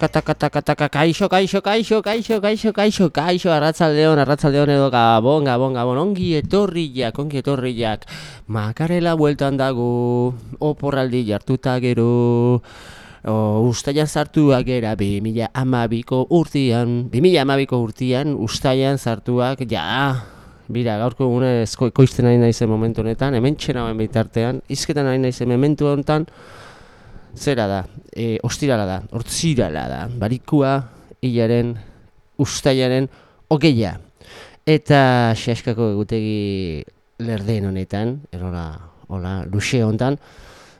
taka taka taka taka kaixo kaixo kaixo kaixo kaixo kaixo kaixo arratzaldeon arratzaldeon edo gabon gabon gabon ongi etorriak ongi etorriak. Makarela bueltan dago oporraldi jartuta gero. O, ustaian sartuak era 2012ko urtean 2012ko urtean ustaian sartuak ja Bira, gaurko gune koizten nahi naizen momentu honetan, hemen txena bitartean, izketan nahi naizen momentu honetan, zera da, e, ostirala da, ortzirala da, barikua, hilaren, ustaiaren, ogeia. Eta xaskako egutegi lerden honetan, erora, hola, luxe honetan,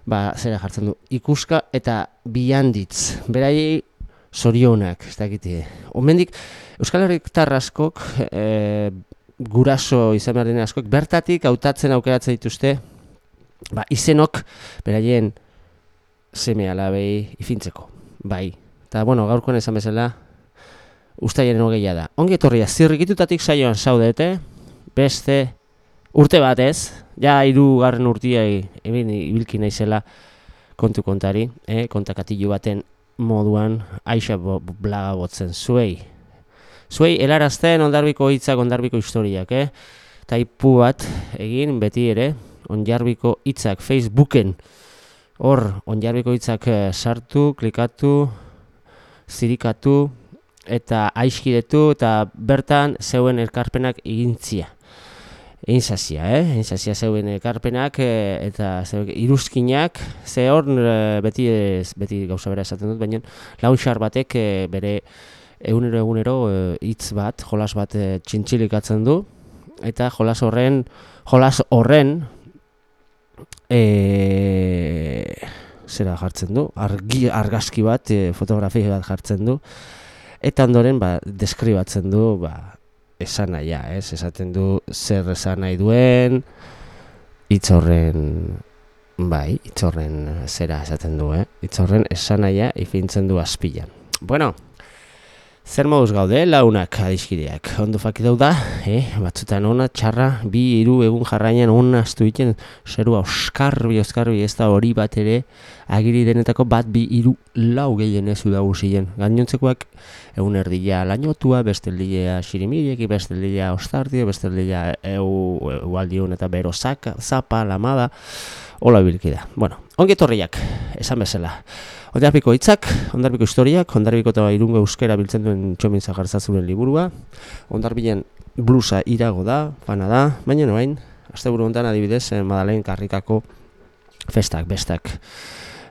ba, zera jartzen du, ikuska eta bihanditz, berai zorionak, ez dakite. Omendik, Euskal Herrik tarraskok, e, guraso izan behar askok, bertatik hautatzen aukeratzen dituzte, ba, izenok, beraien, seme alabei ifintzeko, bai. Eta, bueno, gaurkoan esan bezala, ustaiaren hogeia da. Ongi etorria, zirrikitutatik saioan zaudete, beste urte bat ez, ja hiru garren urtia egin ibilki naizela kontu kontari, eh? kontakatilu baten moduan aixa blaga botzen zuei. Zuei helarazten ondarbiko hitzak, ondarbiko historiak, eh? Taipu bat egin beti ere, ondarbiko hitzak Facebooken, hor onjarbiko hitzak eh, sartu, klikatu, zirikatu eta aiskidetu eta bertan zeuen elkarpenak egintzia. Egin zazia, eh? Egin zazia zeuen elkarpenak eh, eta zeuen iruzkinak, ze hor eh, beti, beti gauza bera esaten dut, baina launsar batek bere egunero egunero hitz bat, jolas bat txintxilikatzen du, eta jolas horren, jolas horren, e, zera jartzen du, argi, argazki bat, e, fotografia bat jartzen du, eta ondoren ba, deskribatzen du ba, esan nahi, ez? esaten du zer esan nahi duen, itzorren, bai, itzorren zera esaten du, eh? itzorren esan nahi ifintzen du azpilan. Bueno, Zer moduz gaude, launak adiskideak. Ondo faki dauda, eh? batzutan ona, txarra, bi, hiru egun jarrainan ona astu iten, zerua oskarbi, oskarbi, ez da hori bat ere, agiri denetako bat, bi, hiru lau gehien ez da guzien. Gainontzekoak, egun erdila lainotua, besteldila xirimiriek, besteldila ostardio, besteldila eu, eu eta bero zaka, zapa, lamada, hola bilkida. Bueno, ongi etorriak, esan bezala. Ondarbiko hitzak, ondarbiko historiak, ondarbiko eta irungo euskera biltzen duen txomin zagartzazuren liburua. Ondarbilen blusa irago da, fana da, baina noain, azte buru ondan adibidez, eh, Madalen karrikako festak, bestak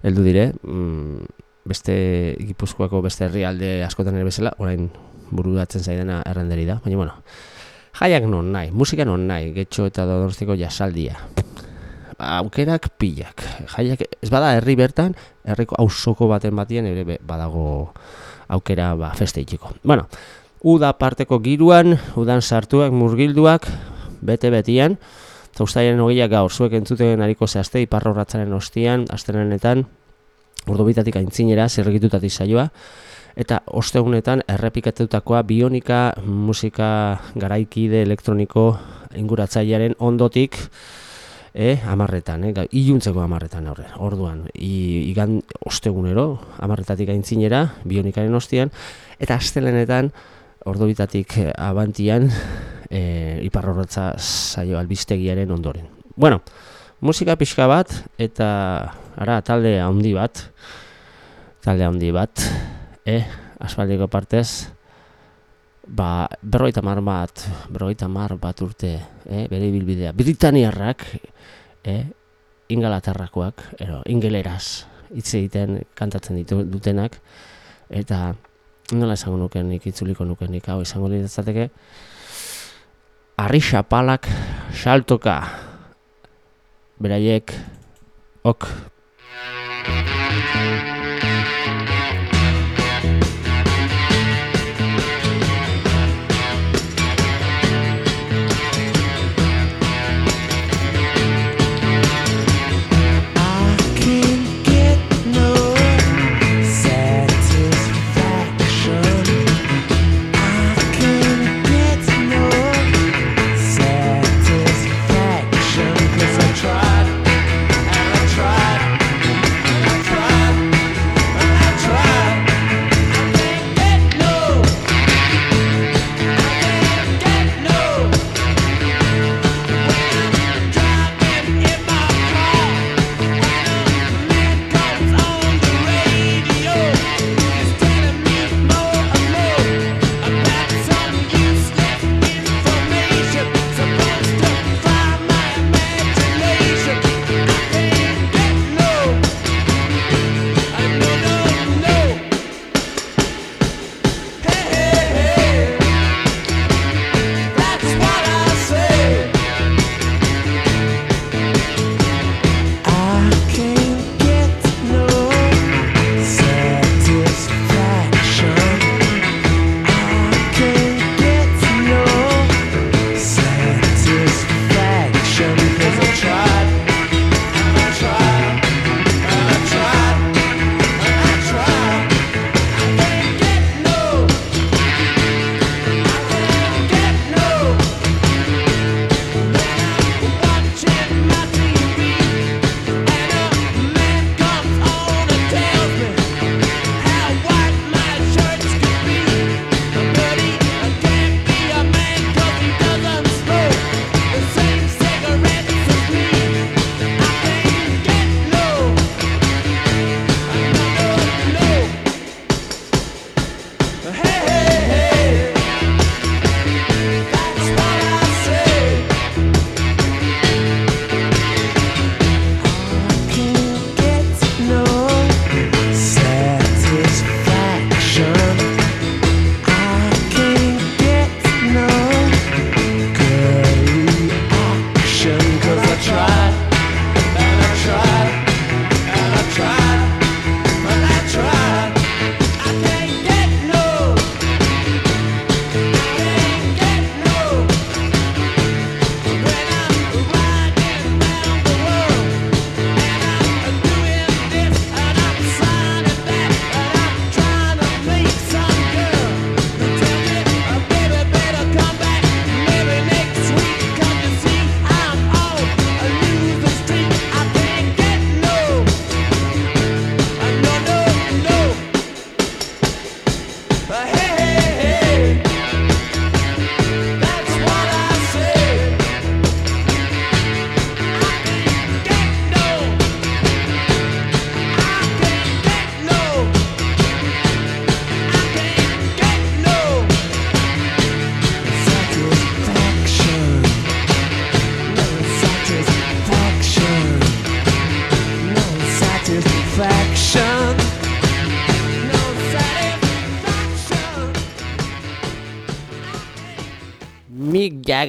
heldu dire, mm, beste gipuzkoako beste herrialde askotan ere bezala, orain buru datzen zaidena errenderi da, baina bueno, jaiak non nahi, musika non nahi, getxo eta dodortziko jasaldia aukerak pilak. Jaiak ez bada herri bertan, herriko auzoko baten batien ere badago aukera ba feste itxiko. Bueno, uda parteko giruan, udan sartuak, murgilduak, bete betian, zaustaiaren hogeiak gaur, zuek entzuten hariko zehazte, iparro ratzaren ostian, astenenetan, urdo bitatik aintzinera, zerrekitutatik saioa, eta ostegunetan errepikatutakoa bionika musika garaikide elektroniko inguratzailearen ondotik, e, amarretan, e, iluntzeko amarretan aurre, orduan, I, igan ostegunero, amarretatik aintzinera, bionikaren ostian, eta astelenetan, ordobitatik eh, abantian, e, iparrorratza zaio albistegiaren ondoren. Bueno, musika pixka bat, eta ara, talde handi bat, talde handi bat, e, asfaldiko partez, ba, berroita mar bat, berroita mar bat urte, e, bere bilbidea, Britaniarrak, e, ingalatarrakoak, ero, ingeleraz hitz egiten kantatzen ditu dutenak, eta nola esango nuken nik, itzuliko nuken nik, hau esango ditzateke, arri xapalak saltoka, beraiek, ok.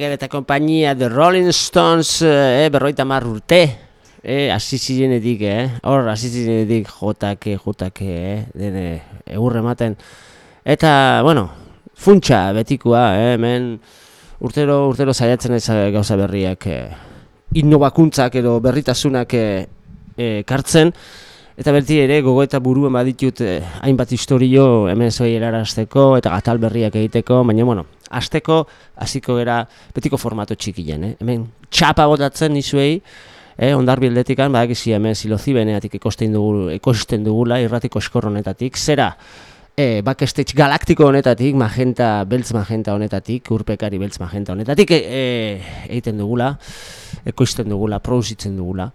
Jagger eta kompainia The Rolling Stones eh, berroita mar urte eh, hasi zirenetik, eh? hor hasi zirenetik jotake, jotake, eh? dene egurre ematen eta, bueno, funtsa betikoa, eh? hemen urtero, urtero zaiatzen ez gauza berriak eh, innovakuntzak edo berritasunak eh, eh, kartzen Eta berti ere gogo eta buruen baditut eh, hainbat historio hemen zoi erarazteko eta gatal berriak egiteko, baina bueno, asteko hasiko gera betiko formato txikilen, eh? hemen txapa botatzen nizuei, eh, ondar bildetikan, badakizi hemen silozibeneatik ikosten, dugu, ikosten dugula irratiko eskor honetatik, zera, eh, backstage galaktiko honetatik, magenta, beltz magenta honetatik, urpekari beltz magenta honetatik, eh, egiten dugula, ekoizten dugula, produzitzen dugula.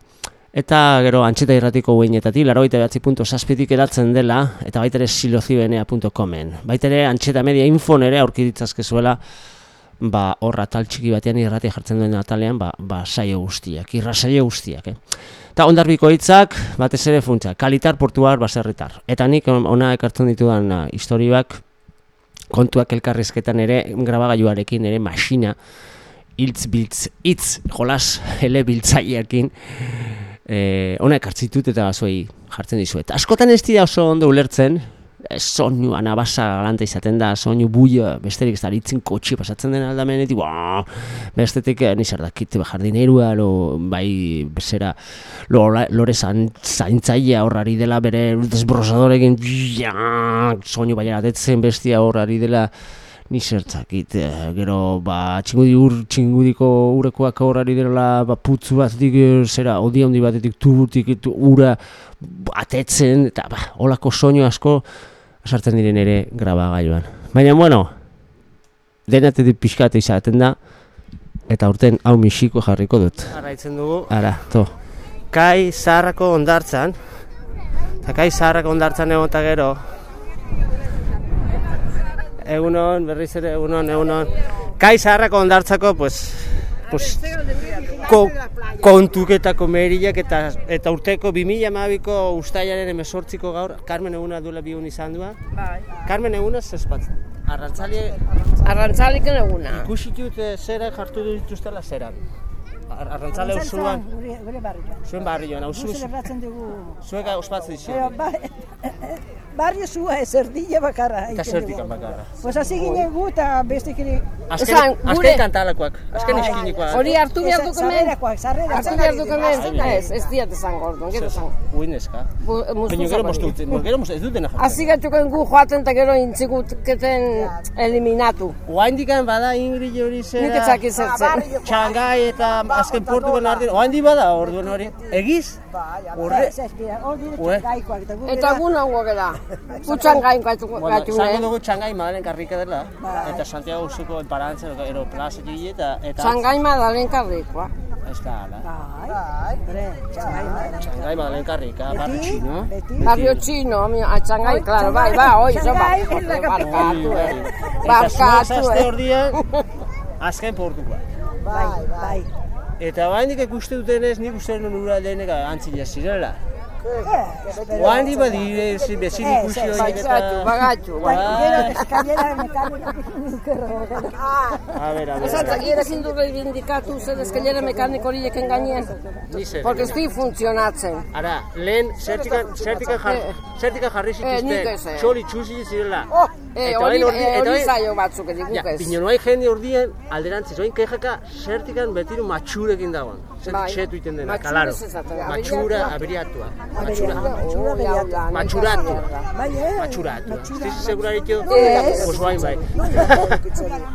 Eta gero antxeta irratiko guinetatik, laroita behatzi punto saspitik eratzen dela, eta baitere silozibenea.comen. Baitere antxeta media info nere aurkiditzazkezuela, ba, horra tal txiki batean irratia jartzen duen atalean, ba, ba saio guztiak, irra saio eh? Eta ondarbiko hitzak, batez ere funtza, kalitar portuar baserritar. Eta nik ona ekartzen ditudan uh, historiak, kontuak elkarrizketan ere, grabagailuarekin ere, masina, hiltz biltz, hitz, jolas, hele biltzaileakin, eh ona ekartzitut eta zuei jartzen dizuet. Askotan ez dira oso ondo ulertzen, eh, soinu anabasa galanta izaten da, soinu buia, besterik ez da ritzen kotxi pasatzen den aldamenetik, ba, bestetik eh, nizar dakit jardinerua, lo, bai, bezera, lo, lore zaintzaia horrari dela bere desbrosadorekin, soinu baina atetzen bestia horrari dela, ni zertzakit, eh, gero, ba, txingudi ur, txingudiko urekoak horari dela, ba, putzu batetik, eh, zera, odi handi batetik, tubutik, tu, ura, atetzen, eta, ba, holako soinu asko, sartzen diren ere grabagailuan. Baina, bueno, denatetik pixkate izaten da, eta urten hau misiko jarriko dut. Arraitzen dugu. Ara, to. Kai zaharrako ondartzan, eta kai zaharrako ondartzan egon gero, egunon, berriz ere, egunon, egunon. Kai zaharrako ondartzako, pues, pues, ko, kontuketako meriak eta, eta urteko 2000 amabiko ustaiaren emesortziko gaur, Carmen eguna duela bi izan dua. Bai. Carmen eguna zespatzen. Arrantzali... Arrantzalik eguna. Ikusitut zera jartu dituztela zeran. Arrantzale usuan. Gure barrioan. Zuen barrioan, hau zuz. Zelebratzen dugu. Zueka ospatzen dizu. barrio zua ez erdile bakarra. Eta zertikan bakarra. Pues hasi ginen gu eta beste kiri. Azken, azken kantalakoak, azken eskinikoak. Hori hartu behar duk hemen? Zarrerakoak, zarrera. Hartu behar duk hemen? Ez, ez diat esan gordon, gero esan. Uineska. Baina gero mostu, gero mostu, ez duten jartzen. Hasi gatuken gu joaten eta gero intzikuten eliminatu. Oaindikan bada Ingrid hori zera. Nik etzak izertzen. Txangai eta azken portuko ardien. Oaindi bada orduan hori. Egiz? Horre. Eta gu nago gara. Gutxan gain gaitu gaitu. Zango dugu txangai madalen karrika dela. Bai. Eta Santiago Usuko enparantzen ero plaza eta... eta... Txangai madalen karrikoa. Ez da, ala. Bai, bai, Txangai badalen karrika, barri txino. Barrio Chino, mi a Shanghai, claro, bai, ba, oi, zo ba. Barkatu, eh. Barkatu, eh. azken portukoa. Bai, bai. Eta baindik ikuste dutenez, nik uste nuen ura denek antzila zirela. Oandi badire, bezin ikusi horiek eta... Bagatu, bagatu. Bai. Eskailera mekanika A ber, a ber. Esa takiera ezin du reivindikatu zen eskelera mekaniko horiekin gainen. Ni zer. Porque ez di funtzionatzen. Ara, lehen zertikan jarri Eh, zituzten, eh. txoli txusi zirela. Eh, Eta hori ordi- eta hori zaio batzuk edik Ja, guk ez. pinonoai jende urdien alderantziz, oin kejaka zertikan betiru matxurekin dagoen. Zer Bai. txetu iten dena, kalaro. Matxura, aberiatua. aberiatua. Matxura. Matxura beriatua. Matxuratu. Bai, eh? Matxuratu. Ez segura ditu? Ez. Pues bain bai.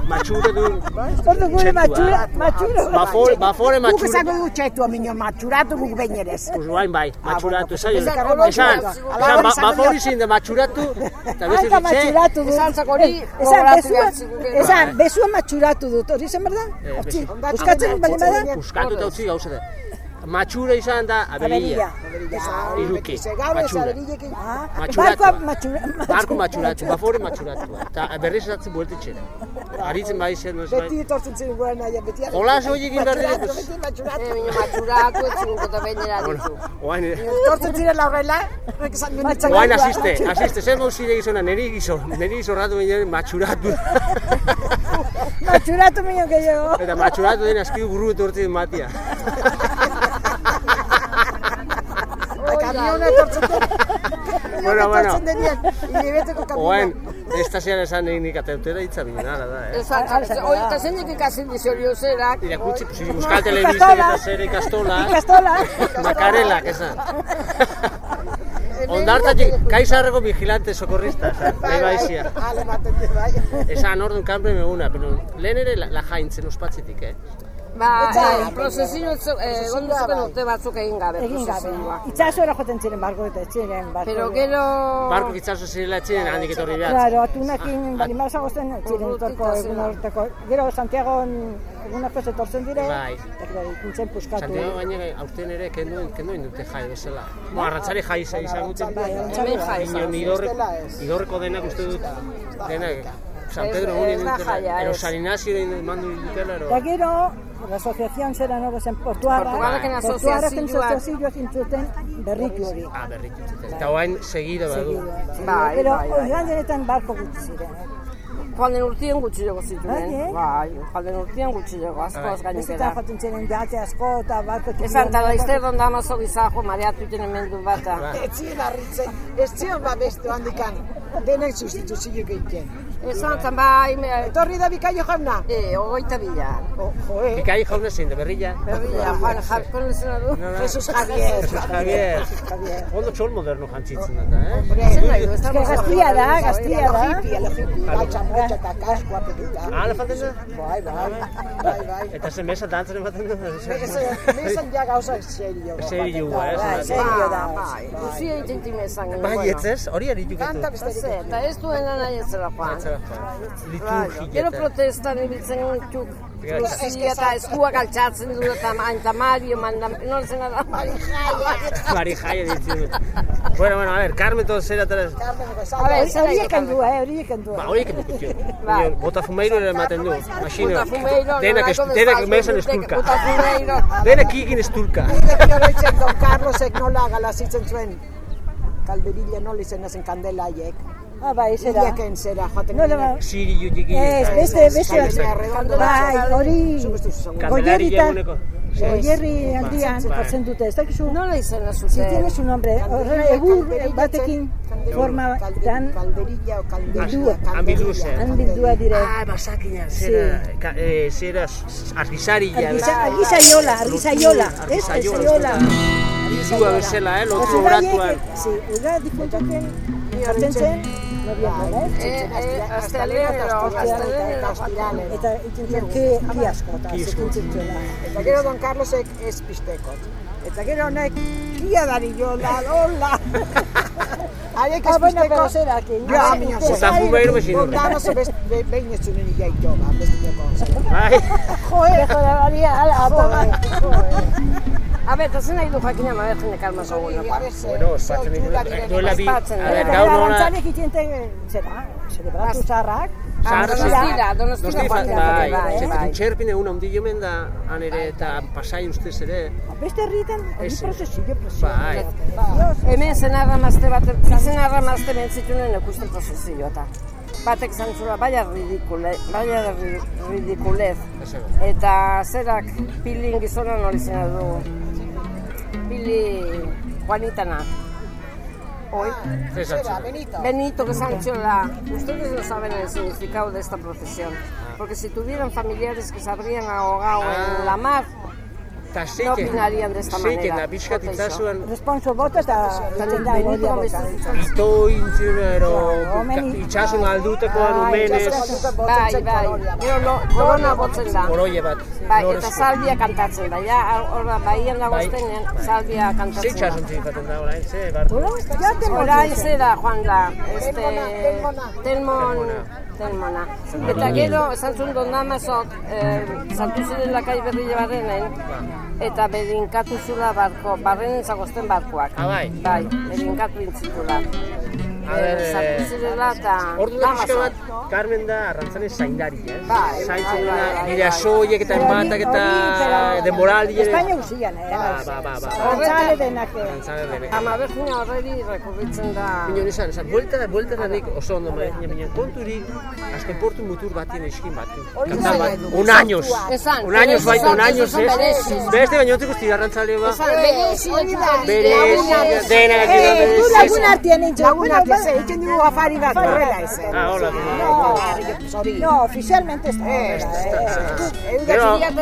Matxura du. Ordu gure matxura, matxura. Bafore, bafore Guk matxura. esango dugu txetu aminio matxuratu guk behin ere ez. Pues bain bai, matxuratu. Esan, Esan, ba- bafori zin de matxuratu. Eta beste Dut. Esan zak hori Esan, gogoratu bezua, behar ziguke. esan, bezua matxuratu dut, hori zen berda? Eh. Buskatzen bali bada? Puskatu eta utzi gauza da. Matxura izan da aberia. Iruki, matxura. Ah, Matxuratu. barkoa matxura. Barko matxuratu, bafore matxuratu. Eta berriz esatzen bueltetxera. Aritzen bai zen, noiz bai. Beti etortzen ziren gure nahi, beti Jolas hori egin behar dira, pues... beti matxuratu. Eh, matxuratu, eta ditu. Oain, Etortzen ziren laurrela, horrek esan duen itzak. oain asiste, asiste, zer mauz zire gizona, niri gizon, niri gizorratu binen matxuratu. Matxuratu minio gehiago. Eta matxuratu den aski burru etortzen matia. Kamiona etortzen den. Bueno, bueno. Etortzen denien, hilibeteko Oain, kamiona. estasian esan egin nik ateutera hitza binen, ala da, eh? Esan, hori eta zeinek ikasi dizio zerak. Irakutsi, pues, euskal telebistek eta zer ikastola. Ikastola. Makarelak, esan. Ondartatik, kaizarreko vigilante socorrista, esan, nahi baizia. Ale maten de bai. Esan, orduan kanpre meguna, pero lehen ere la, la jaintzen ospatzetik, eh? Ba, eh, prozesio, eh, gonduzuken urte batzuk egin gabe, Egin gabe. Itxasora joten ziren barko eta etxiren barko. Pero gero... Barko kitzazo zirela etxen handik etorri behar. Claro, atunekin balimasa gozten ziren Urrutik torko eta egun horteko. Gero Santiago egun hartez etortzen dire. Bai. Eta ikuntzen puskatu. Santiago gaine aurten ere kenduen, kenduen dute jai bezala. Bo, arrantzari jai izan izan guten. Bai, Hemen jai nidorre, idorreko denak uste dut, denak, San Pedro Ez- ez da dutela, ez. San Ignacio mandu dutela, ero. Eta gero, la asociación zera no zen. Portuarraken Portuarraken asoziazioa. asociazioa zintzuten berritu hori. Ah, berritu. Eta oain segido badu. Bai, Pero bai, bai. joan denetan barko gutxi ziren. Joan den urtien gutxi dago zituen. Bai, joan den urtien gutxi dago, asko az Bezetan gainera. joaten ziren jate asko eta barko Esan, eta laizter donda amazo gizajo, mareatu iten emendu bata. Ez ziren harritzen, ez ziren babestu handikan. Denek sustituzio egiten. Esan, zan bai, me... Etorri da bikaio jauna. Eh, ogoita bila. Jo, joe. Pikai jauna zein, de berrilla. Berria, Juan Jarkon lezena du. Jesus Javier. Jesus Javier. Ondo txol moderno jantzitzen da, eh? Zer nahi du, ez da gaztia da, gaztia da. Hippie, lo hippie. Galtza motxa eta kaskoa petuta. Ah, le falten da? Bai, bai, bai, bai. Eta zen mesa dantzan ematen da? Nizan ja gauza serio. Serio, eh? Bai, serio da. Bai, guzia egiten timezan. Bai, ez ez, hori ari Kanta besterik. Eta ez duena nahi ez joan. Bai, Liturgia. Gero protestan ibiltzen tuk. Luzia eta eskua galtzatzen du eta aita Mario mandan, no zen da. Bari jaia ditzen. Bueno, bueno, a ver, Carmen todo zera tara. A ver, zer nahi Horiek dukan. handua, eh, horiek handua. Ba, horiek emo kutio. Bai. Botafumeiro ere ematen du. Maxino. Botafumeiro, Denak, nolako es- denak desfazio mesan dute, estulka. Botafumeiro. Denak ikin estulka. Nire oroitzen Don Carlosek nola galazitzen zuen. Kalderilla nola izen zen kandela haiek. Ah, bai, zera. Iliaken zera joaten ginen. ba- Siri jutiki. Ez, beste, beste. Bai, hori eguneko. Goierri aldian Bai. jartzen dute, ez dakizu? Nola izena Si zuten? tienes un nombre, horrela egur batekin forma dan Kalderilla o kalderilla. Han bildua dire. Ah, basakina, zera, eh, zera, argizarilla. Argiza- Argizaiola, argizaiola, ez? Argizaiola. Bildua bezala, eh, lotu Oso oratuan. gaiek, si, ega difuntaken jartzen zen, noviembre? Eh, edo, astelehen edo. Ostirales. Eta itzen zen, ki, ki asko, eta zuela. Eta gero Don Carlosek ez pistekot. Eta gero honek, kia dari jola, hola. Haiek Ah, ez bueno, pero pizteko... será que... Ja, miño, Usted Eta sabe- fumeiro bezin best- be- behin ez zuen jaito, ba, bestineko. Bai, Joder, joder, María, ala, apa. A ber, eta zen nahi du jakina mabertzenek alma zoguna. bueno, ospatzen ditu, duela bi, a ber, gaur nola, Arantzalek itxente, zera, zelebratu zaharrak. Zahar- Donostira, donostira Donosti joan fa- dira, bai, bai, txerpin egun handi jomen da, han ere, eta pasai ustez ere, Beste herriten, hori prozesillo, prozesillo. bai, Hemen zen arramazte bat, zen arramazte bentzitunen ikusten prozesio eta. Batek zantzula, baina ridikule, baina ri- ridikulez. Eta zerak pilin gizona nori zena du. Pili Juanitana. Hoy. Zesatzu. Benito. Benito que Sanchola, ustedes no saben el significado de esta profesión, porque si tuvieran familiares que se habrían ahogado Ah. en la mar, No esta zeiken manera. da pixkat Jota itzazuan, Responso bota eta itzen da Benito golia Gomez bota. ito intzero, Omeni. itxasun aldutekoan umenez, Bai, bai, gero lo, korona botzen da. koroie bat, Bai, eta salbia kantatzen da, ja, horra, baian dago Bai. aztenean, salbia Ze kantatzen da. itxasun txikaten da, orain, ze. Ja te Orain joan da, este, Telmona. telmon, telmona. Eta gero, esan zuen don namazok, eh, sartu ziren lakai berri barrenen, eta bedinkatu zula barko, barrenen zagozten barkoak. Ah, bai? Bai, bedinkatu intzitula. Zirela eta Ordu da pixka bat, Carmen da arrantzane zaindari, ez? Bai, Zaintzen duna, bai, nire asoiek eta enbatak eta denborali ere. Espainia usian, eh? Ba, ba, ba, ba. Denak. Arrantzale denek. Ama berjuna horreri rekurritzen da... Minon esan, esan, buelta, buelta da nik oso ondo maia, baina konturi, azken portu mutur batien eskin bat. Kantan bat, un años. Esan, Un años baita, un años ez. Beste baina ontzeko estira arrantzale ba. Esan, berezi etxutari, Berezi, lagunak. denak Eh, dira du berezi. Lagun artean nintzen. Lagun artean, ze, egiten dugu afari bat, horrela ez. Ah, hola. Zori. No, oficialmente ez da. Eh, horrela, ez, eh. ez, ez. Gero, Zuriate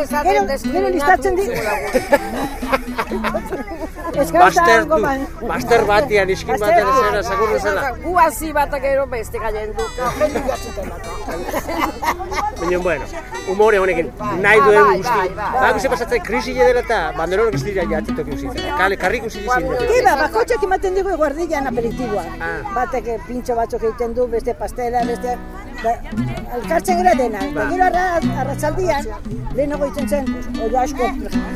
dugu Baster du, baster batian iskin batean zera, zakur bezala. Gu hasi batak gero beste gaien du. Baina, bueno, umore honekin, nahi duen bai, guzti. bai, bai. Bako ze pasatzen krisi dela eta banderonak ez dira jatzen toki usitzen. Kale, karrik usi dizin. Iba, bakotxak ematen digu guardilan aperitiboa. Ah. Batek eh, pintxo batzuk egiten du, beste pastela, beste... Alkartzen gara dena. Ba. Ba. Gero arra, arratzaldian, lehenago itzen zen, olla asko,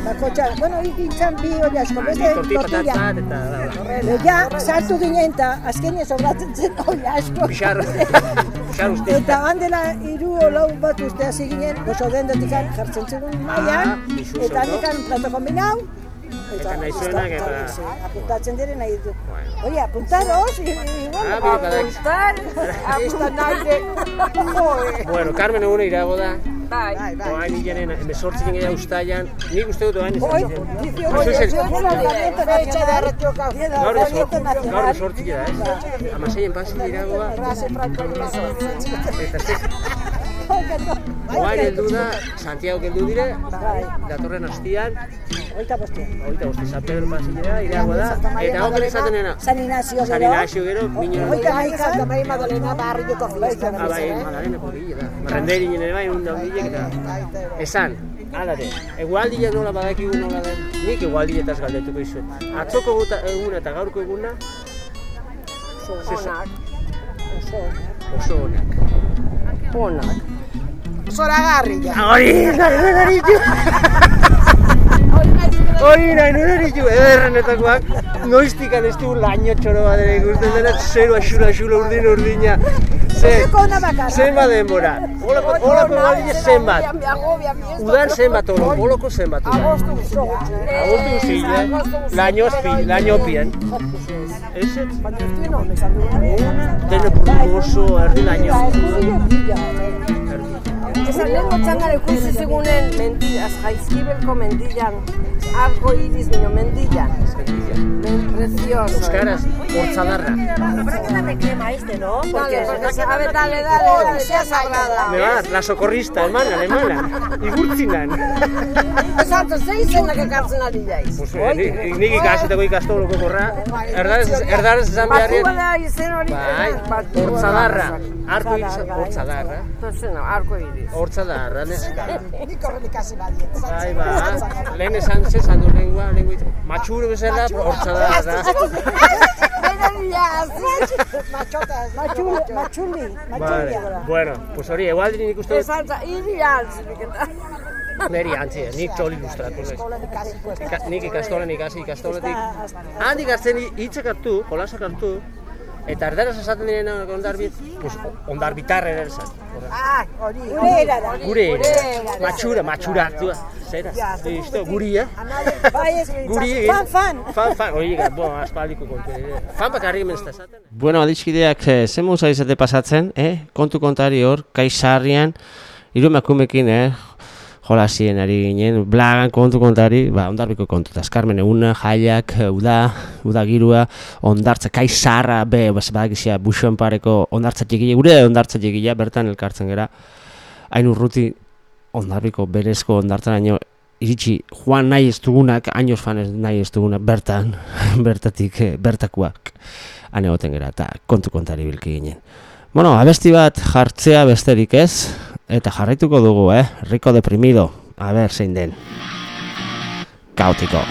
bakotxa, bueno, ikintzan bi olla asko, beste Torti tortilla. eta... ja, sartu ginen eta azkenean sobratzen zen olla asko. Bixar, bixar uste. Eta handela hiru o lau bat uste hasi ginen, oso dendetik jartzen zegoen mailan, Ah, eta oso, handikan plato kombinau, Eta nahi zuenak eta... Apuntatzen dire nahi. Bueno. Oye, apuntaros, Ah, badak. Apuntar, apuntar. Bueno, Carmen eguna irago da. Bai. Bai, bai. Oain hilaren, emezortziken gehiago ustaian. Nik uste dut oain ez hoy, da. 18 Oye, de oye, Parlamento Fecha de Nacional, retioka. Día de Gaur Parlamento esort, gaur Nacional. esortzik da, ez? Amaseien pasi irago da. Frase franko Eta ez Oain heldu da, Santiago heldu dire, Bai, datorren hastian, hogeita bostean. Horita boste, San Pedro pasilera, irago da, eta hori esaten dena. San Ignacio San gero. Ignacio gero, mino... Hogeita Maika. Santa Maria Madalena, barrioko fiesta. Ah, bai, Madalena porrilla da. Marrenderi nire bai, un daudilek eta... Esan, alare, egualdia nola badakigu nola den, nik egualdietaz galdetuko izuet. Atzoko eguna eta gaurko eguna Onak. oso onak. Onak. Zoragarri, ja. Hori, nahi ditu! Hori nahi nuen ditu, ederrenetakoak, noiztikan ez du laino txoro bat ere ikusten dena, zero asura asura urdin urdina. Ze, Zeko ona bakarra. zenbat denbora, olako, olako egualdia zenbat. Me agobia, mi esto. Udan zenbat olo, oloko zenbat udan. Agostu guztia. Agostu zile, laino azpi, laino pien. Ez? Baina ez duen honek zan duen. Dene burruko oso erdi laino. Eskudio bila. Esan lehenko txandan ikusi zigunen mendiaz, jaizkibelko mendian, arko iris mino mendian. Men precioso. Euskaraz, hortzadarra. Dale, porque se- a ver, dale, dale, dale, sea sagrada. Me bat, la socorrista, eman, alemana, igurtzinan. Exacto, ze izenak ekartzen ari jaiz. Pues, eh, ni- nik ikasiteko ikastoloko korra, erdarez, erdarez esan Batu beharrien, bada izen hori. bai, hortzadarra, arko iris, hortzadarra, Zena, arko iris. hortzadarra, neska. Nik horren ikasi badiet. Bai, ba, lehen esan ze, esan du lengua, lengua, matxuro bezala, hortzadarra. Iria, Machotas, Matxuli, matxuli, matxuli. bueno, pues hori, egualdi nik uste ez alta, iria, ziriketa. neri antzi, nik txoli ilustratu naiz. Ika, nik ikastolen ikasi, ikastoletik. Handik hartzen hi- hitzak hartu, jolasak hartu, eta erdaraz esaten direna ondarbi, pues, ondarbitar ere esan. Ah, hori. Gure erara. Gure Gure, matxura, matxura hartua. Zera, listo, guri, eh? Bai, ez, Guri, fan, fan. Fan, fan, hori, bon, aspaldiko kontu. ere. Fan bakarri hemen ez esaten. Bueno, adiskideak, eh, ze moza izate pasatzen, eh? Kontu kontari hor, kaisarrian, hiru emakumekin, eh? Jolasien ari ginen, blagan kontu kontari, ba, ondarbiko kontu, eta eskarmen eguna, jaiak, eh, uda, uda girua, ondartza, kaisarra, be, bas, badakizia, buxoen pareko ondartza txikila, gure ondartza txikila, bertan elkartzen gera, hain urruti, ondarbiko berezko ondartzaraino iritsi joan nahi ez dugunak, años fan ez nahi ez dugunak, bertan, bertatik, eh, bertakuak han egoten gera, eta kontu kontari bilki ginen. Bueno, abesti bat jartzea besterik ez, eta jarraituko dugu, eh? Rico deprimido, a ber, zein den. Kaotiko.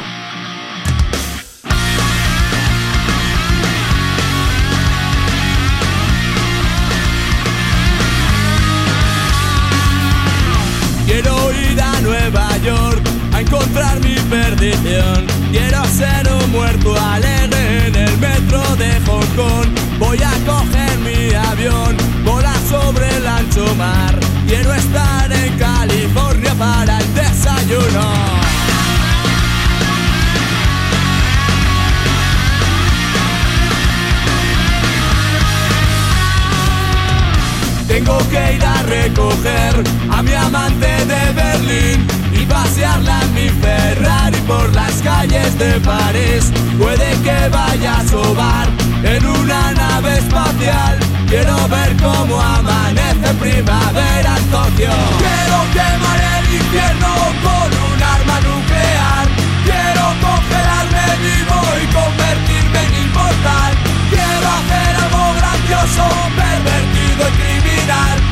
Quiero ir a Nueva York a encontrar mi perdición. Quiero ser un muerto alegre recoger a mi amante de Berlín y pasearla en mi Ferrari por las calles de París. Puede que vaya a sobar en una nave espacial. Quiero ver cómo amanece primavera en Tokio. Quiero quemar el infierno con un arma nuclear. Quiero congelarme vivo y convertirme en inmortal. Quiero hacer algo grandioso, pervertido y criminal.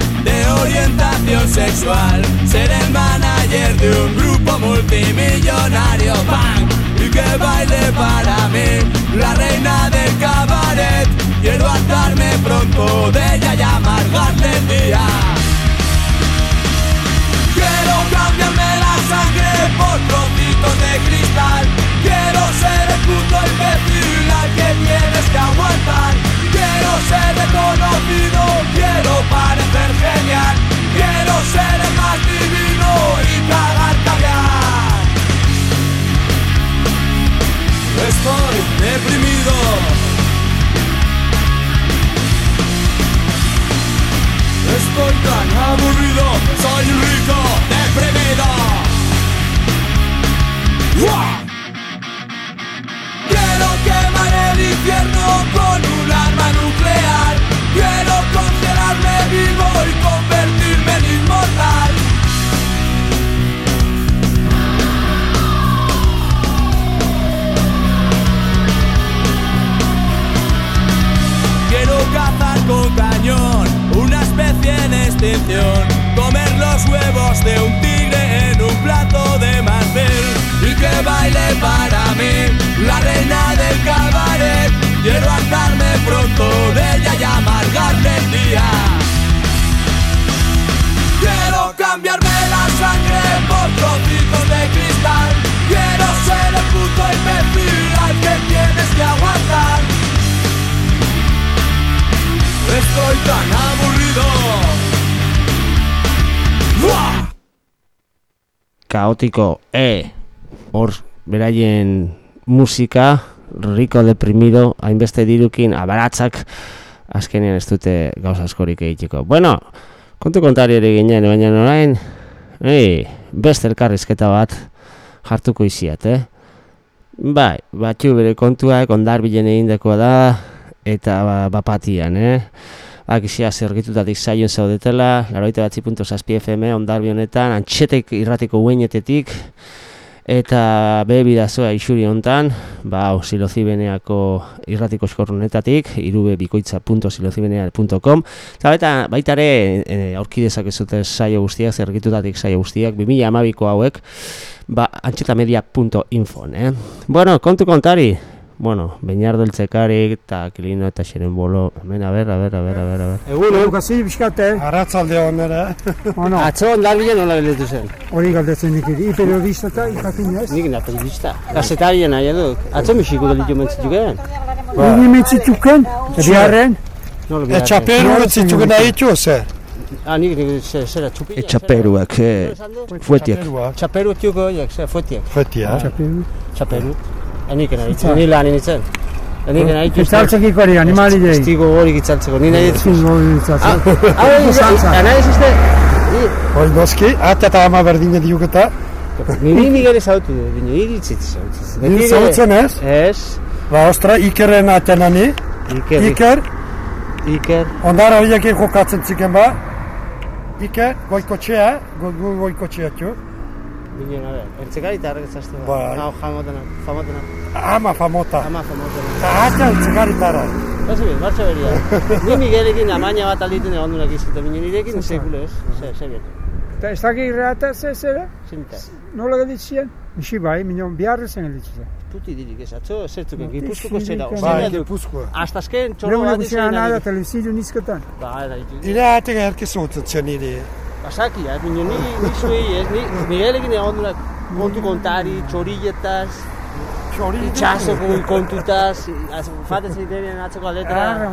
de orientación sexual. Seré el manager de un grupo multimillonario. ¡Bang! Y que baile para mí la reina del cabaret. Quiero hartarme pronto de ella y amargarle el día. Quiero cambiarme la sangre por trocitos de cristal. Quiero ser el puto imbécil al que tienes que aguantar. Quiero ser reconocido, quiero parecer genial. Quiero ser el más divino y cagar caviar. Estoy deprimido. Estoy tan aburrido, soy un rico deprimido. Kaotiko, e, hor, beraien musika, Rico deprimido, hainbeste dirukin, abaratzak, azkenean ez dute gauza askorik egiteko. Bueno, kontu kontari ere ginen, baina orain, ei, beste elkarrizketa bat jartuko iziat, eh? Bai, batxu bere kontuak ondarbilen egindakoa da, eta ba, bapatian, eh? Akizia zergitutatik saion zaudetela, laroita batzi punto zazpi FM, ondarbi honetan, antxetek irratiko uenetetik, Eta be bidazoa isuri hontan, ba, silozibeneako irratiko eskorrunetatik, irube bikoitza.silozibenea.com Eta baita, baita ere, e, aurki dezakezute saio guztiak, zergitutatik saio guztiak, 2012ko hauek, ba, antxetamedia.info, eh? Bueno, kontu kontari, bueno, Beñardo el Txekari eta Kilino eta Xeren Bolo, hemen, a ber, a ber, a ber, a ber, a ber. Egun, Edukazio bizkate, Arratzalde honera. bueno, Atzo ondarbile nola beletu zen? hori galdetzen dik iri, periodista eta ikakin ez. Nik na periodista. Kasetarien nahi edo. Atzo misiko delitu mentzitu gen. Nini mentzituken, biharren, Nola Etxaperu etzituk nahi itxu, zer? Ah, nik nik ze- zera txupila. Etxaperuak, eh, fuetiek. Txaperua. Txaperu tiuko horiek, ze, fotiek. Fetia. Enik nahi ditzen, ni lan initzen. Enik nahi ditzen. Itzaltzek ikori, animali dei. Estigo hori gitzaltzeko, ni nahi ditzen. Zin hori itzaltzek. Ah, hau, analiz izte, Hoi noski, ate eta ama berdine diuketa. niri Miguel ezautu du, bine, iritzitz ezautu. Nire zautzen ez? Ez, Ba, ostra, Ikerren atenani. Iker, Iker, Iker, ondara horiekin jokatzen ziken ba. Iker, goikotxea, go, go, goikotxea txu. Bine, a ber, ertzekari eta arrek ezazte ba. Bai. Hau, jamotena, famotena, Ama famota. ama famotena. Eta atean txekaritara. Hasi bien, marcha beria. Ni Miguelekin amaina bat alditen egon dunak izute, bine nirekin sekule ez, ze, ze bien, Eta ez dakik irrata ze zera, zinta. nola gelditzien? Misi bai, minon biharre zen gelditzien. Puti dirik ez, atzo zertuken, Puti gipuztuko zera. Bai, gipuzkoa. Hasta azken txorro bat guztian izan nada nahi. telebizio nizketan. Ba, ditu. Ire atek erki zutzen zen nire. Basaki, eh, bine, ni, ni zuei ez, ni Miguelekin egon dunak kontu kontari, txorilletaz, Txori. itxasoko kontutaz, faten zitenean atzeko Arra.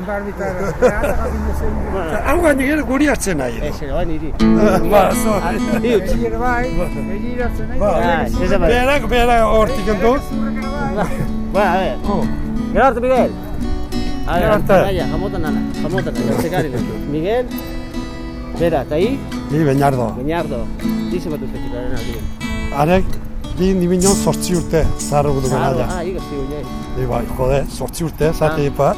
Beata jakin dezen. Bueno, Hau gaini gero guri hartzen nahi. ez, ere, bai niri. Ba, sorry. Hiut. Egire bai, egiratzen nahi. Ba, Ah, bai. Berak, berak hortik endu. Bueno, a ver. Gero arte, Miguel. Gero arte. Jamotan nana, jamotan nana, nahi. Miguel, bera, eta hi, Ni beñardo. Beñardo, dize bat dute kiraren aldien. Arek, di niminon sortzi urte, zarro gudu gana ah, igazti goi, Ni bai, jode, sortzi urte, zate ipa.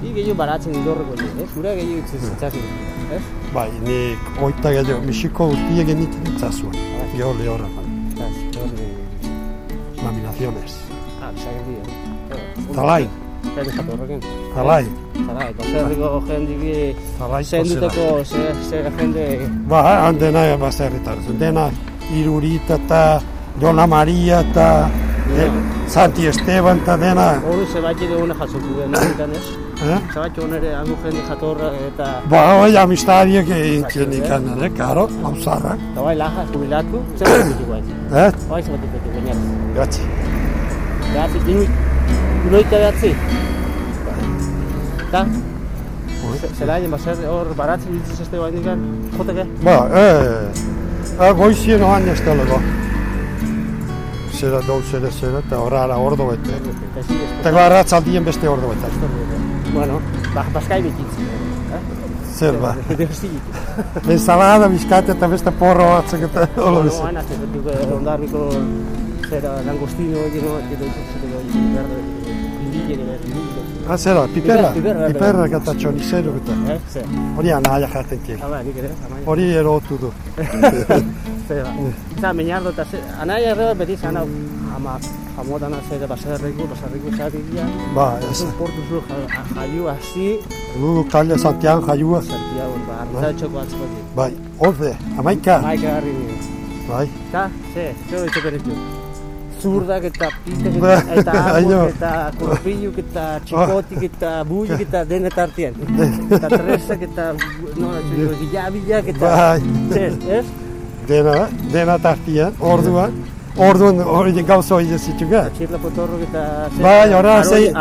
Hi gehiago baratzen indorreko nire, ez? Gura gehiago itzen zitzazen, ez? Bai, nik oita gehiago, misiko urtie genitzen itzazuen. Gero lehorra, Ez, horre... laminaciones. Ah, bisaken dira. Talai, Zerri jatorrekin. talai, Zalai, baserriko jendiki talai zenduteko ze, ze jende... Ba, han dena baserritar, dena irurita eta Dona Maria eta eh, Santi Esteban eta dena. Hori zebaiti duguna jasotu den, nintzen ez? Eh? Zebaiti honere hango jende jatorra eta... Ba, hoi amistadiak egin ikan, eh, karo, hausarrak. Eta bai laja, jubilatu, zer bat ditu guain. Eh? Bai zer bat ditu, baina. Gatzi. Behatzi, dinu, iloita behatzi. Eta? Zela haien baser hor baratzen dituz este guain dikan, joteke? Ba, eh, eh, goizien oan ez delego. Zera dau, zera, zera, eta horara ordo bete. Eta. Eta garratzaldien beste ordo bete. Bueno, ba, baskai betitzi. Zer, ba. Ensalada, biskate eta beste porro batzuk eta Bueno, bizi. zebetuko ondarbiko zera langostino egin eta Ah, zera, piperra, Piperra, eta txonizero eta. Eh, ze, Hori anaia jaten ki. ah, ba, nik ere, amaia. Hori erotu du. Ze, ba. Eta, meñardo eta ze, anaia erre beti zan hau, ama, jamotana zere baserriko, baserriko zatik Ba, ez. Ez portu zu jaiu hasi, Gu kalle Santiago jaiua. Santiago, ba, arrizatxoko atzkotik. Bai, orde, amaika. Maika garri. Bai, Eta, ze, ze hori txoperitu. Zurdak eta Ba, eta, eta amok eta korpiluk eta txikotik eta buiuk eta denet artean. Eta tresak eta, no, gilabilak eta... bai. Zer, ez? Dena, dena tartian, orduan. Orduan hori gauza hori zituga. Txirla potorrok eta... zer, Bai, ora, zein,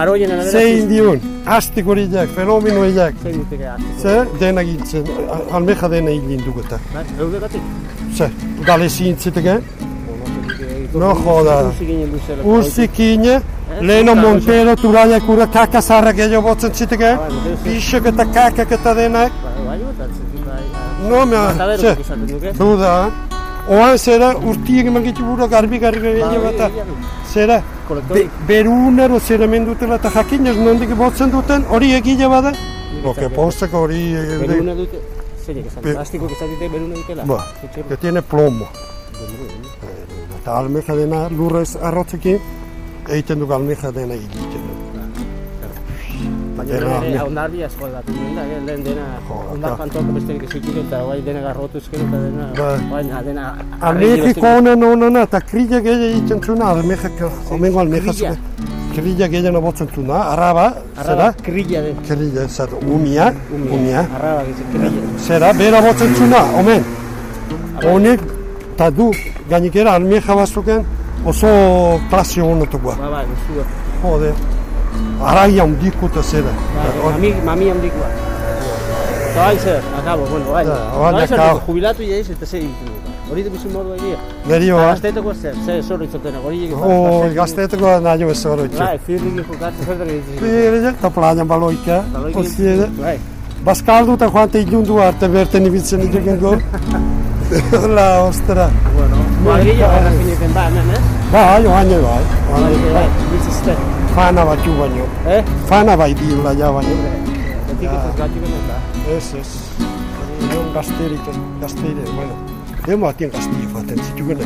zein diun, astik horiek, fenomeno horiek. Zein diteke hasteko. Ze, dena gintzen, almeja dena hilin duguta. Bai, eude gatik. Ze, gale zintzitegen, No joda. Urzikine, Leno Montero, turaia kura kaka zarrak gehiago botzen zitegen, pixok eta kakak eta denak. No, mea, esaten duke. duda, oan zera urtiek eman gitu buru garbi garbi gehiago eta, zera, be, berunero zera mendutela eta jakinez nondik botzen duten, hori egile bada. Lo que posteko hori, Beruna dute, zeinek esan, plastiko esatite beruna dutela. Ba, que tiene plomo. Eta almeja dena lurrez arrotzekin, egiten du almeja dena egiten. Baina Dena, ere ondarbia asko aldatu den da, eh, lehen dena ondar kantoak besterik ezikin eta guai dena garrotu ezken eta dena, Bai. baina dena... Almejiko honen honena eta krilla gehiago egiten zuna, almejak, omengo almeja zuen. Krilla gehiago botzen zuna, Arraba, zera, krilla den. krilla, zera, umia, umia. Arraba, gizu, krilla. Zera, bera botzen zuna, omen. Honek, eta du, gainikera almeja bazuken, oso klasio honetukoa. Ba, ba, guztua. Jode, araia hundiko eta zera. Ba, mami, mami handikoa. Eta bai zer, akabo, bueno, bai. Eta bai zer, akabo. jubilatu jaiz eta zer ditu. Hori da bizu modu egia. Gerio, Eta ba. gazteteko zer, zer zoro itzoten, hori egin. O, gazteteko nahi ez hori itxu. Bai, firrik jokatzen zer dara ditu. Bire, eta plana baloika. Bai. Baskaldu eta joan te ilundu arte berten ibiltzen irugen go. La, ostera. Bueno, Madrilla gara zineten ba, hemen, ez? Bai, joan bai. Bai, Bai, bai, bizitzte. Fana bat ju baino. Eh? Fana bai dila ja baino. Betik ez eta. Ez, ez. Egon gazterik, gazteire, bueno. Emo atien gaztile faten zitugene.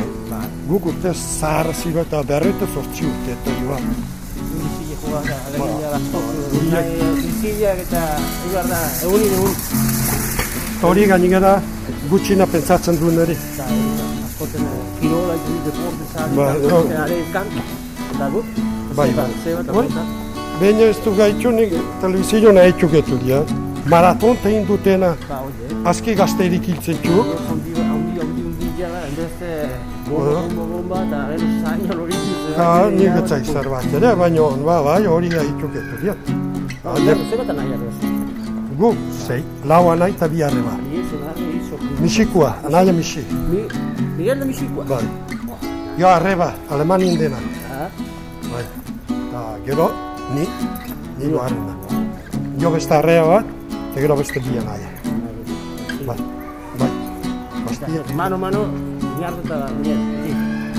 Guk urte zahar ziro eta berreta sortzi urte eta joa. Bizile jugada, alegia da. Horiek- Bizileak eta, ibar da, egunin egun. Eta hori gainera gutxina pentsatzen duen ere. Kirola, iku, deporte, zari, Bai, eta, gu? Bai, bai. Bai. Baina ez du gaitxunik telebizioan haitxu getu dira. Maraton tein dutena Ba, aski gazterik hiltzen txu. Haundi, haundi, haundi, haundi, jala, enbeste, bomba, Bueno. bomba, bomba, eta gero zaino lori dut. Eta nik etzai zer bat ere, baina ba, bai, hori haitxu getu dira. Zeba eta nahi. Gu, zei, laua nahi eta bi arreba. Misikoa, anaia misi. Mi, Miguel de Mexikoa. Bai. Jo arreba, alemanin dena. Ah, Bai. Eta gero, ni, ni jo arrena. Jo beste arrea bat, eta gero beste bi anaia. Bai, bai. Bastia. Mano, mano, inartuta da, nien.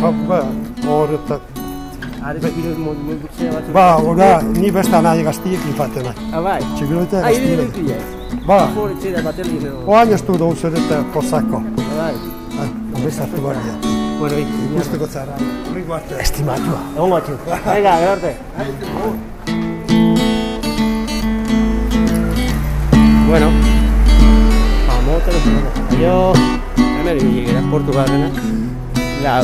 Ba, ba, horretak. Bat. Ba, ora, ni beste anaia gaztiek infatena. Ah, bai. Txigirote Ah, gaztiek. ja. Ba, oain ez du dauz ere eta posako. Bai. Ah, bezartu barria. Bueno, bai. Guzteko zara. Horrik arte. Estimatua. Egon batxu. Venga, gero arte. Bueno. Vamos, te lo Yo, hemen ibili gara, Portugalena. La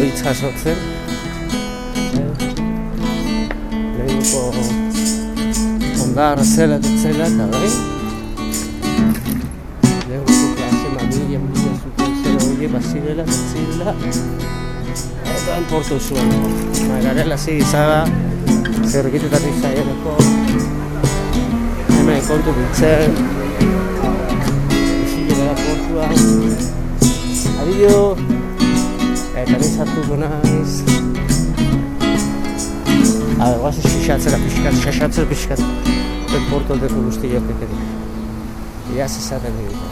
hitz jasotzen. Lehenko ondar zela eta zela eta bai. Lehenko klase mamila, mamila zuten zela hori bazirela, zirela. Eta enportu zuen. Magarela zi izaba, zergitetatik zaieneko. Hemen kontu bitzen. Bizile gara portua. Adio. Eta niz hartuko naiz. A ver, guazen xixatzera pixkat, xaxatzera pixkat. Ben portoteko guztiak ekerik. Iaz esaten diguten.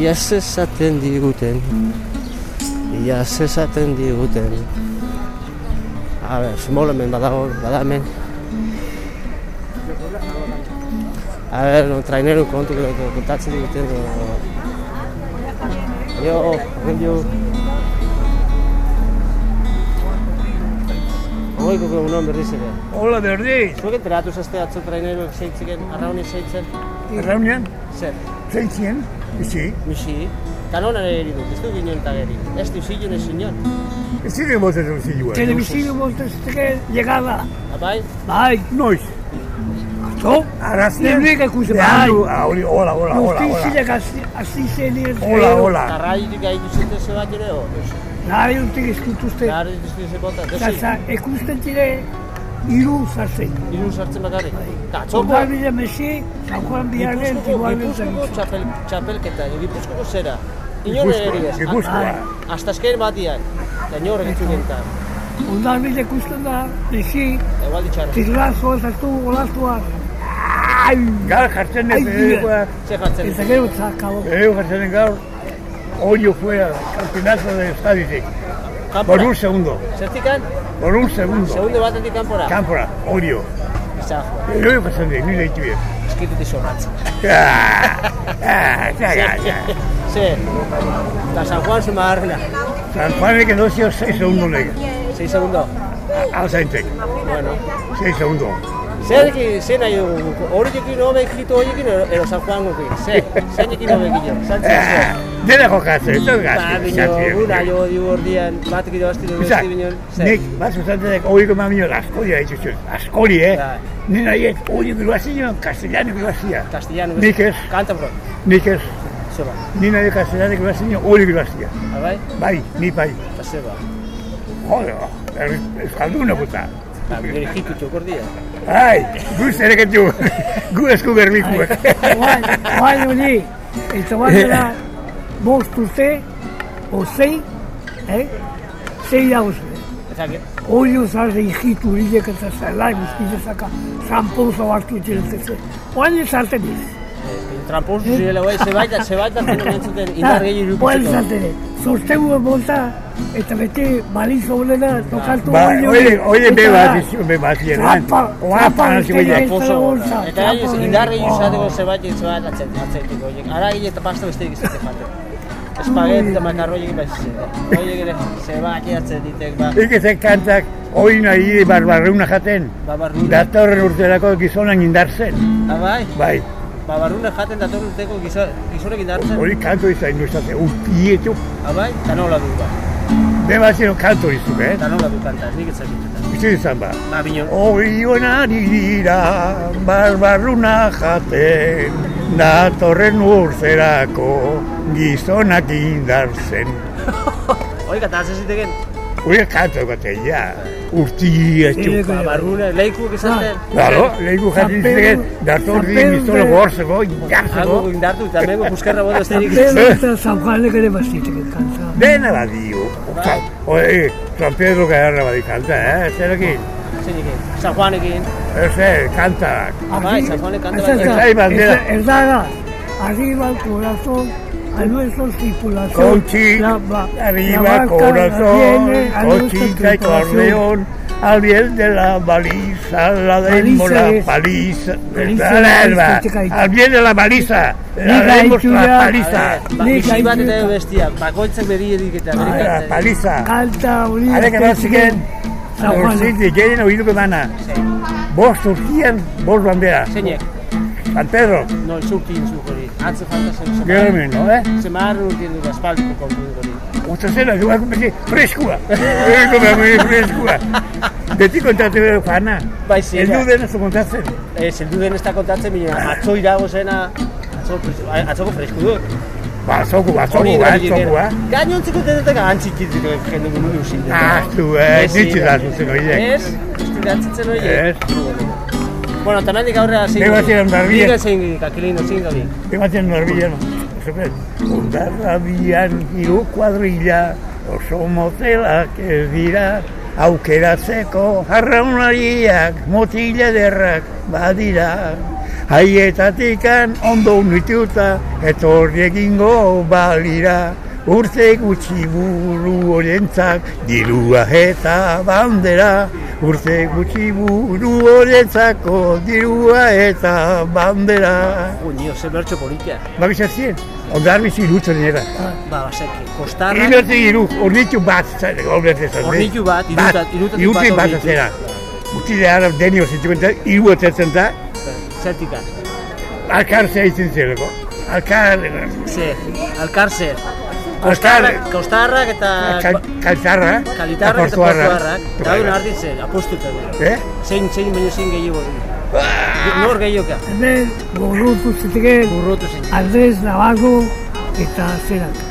Iaz esaten diguten. Iaz esaten diguten. A ver, simbola hemen badago, bada hemen. A ver, no, traineru kontu gero kontatzen diguten. o- Jo, jo. Oiko egunon berriz ere. Hola, berdiz. Zuek enteratu zazte atzo traineruak zeitziken, arrauni zeitzen, Erraunean, zer, zeitzien, bizi. misi, kanonan ere dut, ez du ginen eta geri, ez du zilun ez zinon. Ez zire botatzen ziluen. Televisión bontezteke llegada. Abai, Bai, Noiz. to. Arrazien. Nebrik ikusi, bai. Ah, hori, hola, hola, hola, hola. Justizilek hasi ez. Hola, hola. karraitik gaitu zuten ze bat ere, o, Nari urtik eskutuzte. Ze bota, Zaza, desi, ikusten dire iru zartzen. irun sartzen bakarrik. Ta atzokoa, Zopar bide mesi, San biaren, Gipuzkoko, tigualen Gipuzkoko txapelketa, Gipuzkoko zera. Inor Gipuzkoa, ere ez. Gipuzkoa. Hasta azken batian. Eta inor egitzu gentan. Ondar bide ikusten da, mesi, tirlazo, ez hartu, olatuak. Gaur jartzen Ai, den periodikoa, Ze jartzen. Eta gero zakabo. periodiko jartzen den gaur, Orio fue al campeonato de Staditek. Por un segundo, Zertikan, por un segundo. segunde batetik kanpora. Kanpora, Orio. Izan, Periodiko jartzen den, nire ditu. Ah, ah, zaga, zaga. Sí. Eta San Juan zuma harrena. San Juanek edo zio 6 segundo nek. 6 segundo. Hau zaintek. Bueno. 6 segundo. Zer ekin, zer nahi dugu, horiekin hobe jitu horiekin, ero, ero San Juan gukin. Zer, zer ekin hobe gino, zantzia Eh, zer. Dena jokatzen, ez dut Ba, gazte. bino, guna jo diu ordian, bat gero basti dugu besti bino, zer. nik, bat zuzatzen oiko ma bino, askoria ditu zuen, askori, eh? Bai. Ni nahiet, oiko grabazio, castellano grabazia. Castellano. Nik ez, Kanta bro. nik ez, Zeba. ni nahi castellano grabazio, oiko grabazia. Abai? Bai, ni bai. Eta zeba. Joder, er- euskalduna puta. Ba, gero jitu txokor dia. Ai, gu zereket du, gu esku berbikuek. Guai, guai hori, eta guai dela bost urte, o zei, eh? Zei dauz. Hori uzarre hijitu hilek eta zelai guztizezaka, zanpozo hartu txeretetze. Oain ez arte biz. Tramposu zirela, guai, zebaita, zebaita zen entzuten indar gehi irukutzeko. arte. Sortegu bolta, eta bete balizo bolena, tokatu Ba, hori oie, oie be bat, be bat. Trampa, trampa, bolsa. Eta gai, indar gehi izateko zebait izabait atzaiteko, oiek. Ara gehi eta pasta besterik izate jaten. Espagueti eta makarro egin bai ziren. Oiek ere, zebait atzen ditek, ba, Ik ezek kantak, hoi nahi barbarreuna jaten. ba barruna. Datorren urterako gizonan indar zen. Abai, Bai, ba barruna jaten dator urteko gizo- gizonek indartzen. hori kanto izan duzate, urtietu. Abai, eta nola du, ba. Be bat ziren kanto izuk, eh? Eta nola du kanta, nik ez. Bizi izan ba. Ba, bino, Oioen ari dira, barbarruna jaten, datorren urzerako gizonak indar zen. oika, eta hatzen Hori kanto gate, ja, urtietu. ba, barruna, leikuak izaten. Claro, lehiku jaten ziren, datorren gizonak gorzeko, Hago indartzeko. indartu, eta mengo buskarra bodo esterik eta San Juanek ere bazitek kanta. Dena badio. Oye, San Pedro Gagarra badi kanta, eh? Zerekin? Zeinekin, San Juanekin. Ese, kantak. Abai, San Juanek kanta Ez bat. Ez da. Ez da da, arriba el corazón, a nuestra tripulación. Conchi, la ba- la arriba barca corazón, viene a nuestra conchita y corleón, al bien de la baliza, la demos Baliza la paliza, Baliza la caído. al bien de la baliza, la demos gaitu la paliza, Ba, bixi bat eta gaituta. bestia, bakoitzak berierik eta bere Ah, la paliza. Kanta hori Are que no siguen, San Juan. Urtziti, gehien oídu que mana. Bost urtian, bost bandera. Zeinek, San Pedro, no, zurtin zu hori. Atze falta zen, gero hemen, no, eh? Zemar urtien du, aspaldiko kontu hori. Osta zela, duak beti freskua. Ego behar freskua. Beti kontatu behar fana. Bai, zera. Eldu dena zu kontatzen. Ez, heldu den ez da kontatzen, baina atzo irago zena, atzo, fres- atzoko fresku du. Bazoku, bazoku, Hori da bazoku, horiek eh? Gainontzeko denetak antzikitzeko jende gure usin. Ah, zu, eh, nitsi da zuzen horiek. Ez, antzitzen horiek. Ez. Bueno, eta mendik aurrera zein Nego ziren barbien. Nik zein kakilino, zein gabi. Ematen norbilan, Ondarrabian hiru kuadrilla, oso motelak ez dira, aukeratzeko jarraunariak, motila derrak badira. Haietatikan ondo unituta, etorri egingo balira. Urte gutxi buru horientzak, dirua eta bandera. Urte gutxi buru horientzako, dirua eta bandera. Unio, ze bertxo politia. Babizazien, ondar bizi irutzen nera. Ba, baseki, kostarra, Irutzen iru, ornitu bat, gorbetzen zan. Ornitu bat, irutat- irutatik irutik bat bat ornitu. azera. Utsi da, denio zituen, iru etzen da, zertika. alkar zeitzen zeleko. Alkar, Ze. Alkar, Kostarrak, kostarrak eta kal- kaltzarra, kalitarrak eta portuarra. portuarrak. Daudun arditzen, apostuta. Eh? Zein, zein, baino zein gehiago. Nor gehioka. Hemen gorrutu ziteken, Burrotu zein. Andrés Navarro eta zerak.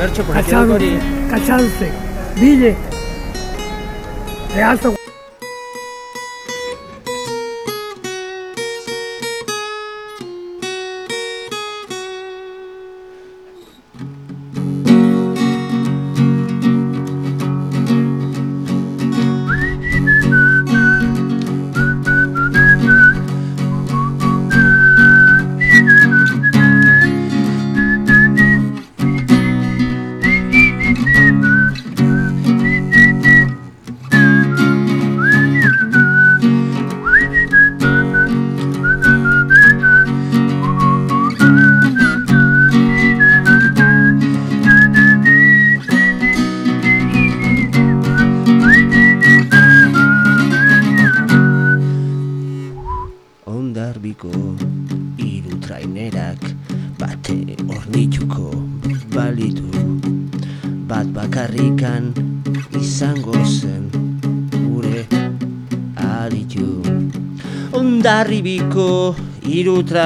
Bertxo politia Katxarro, hori. katxarze,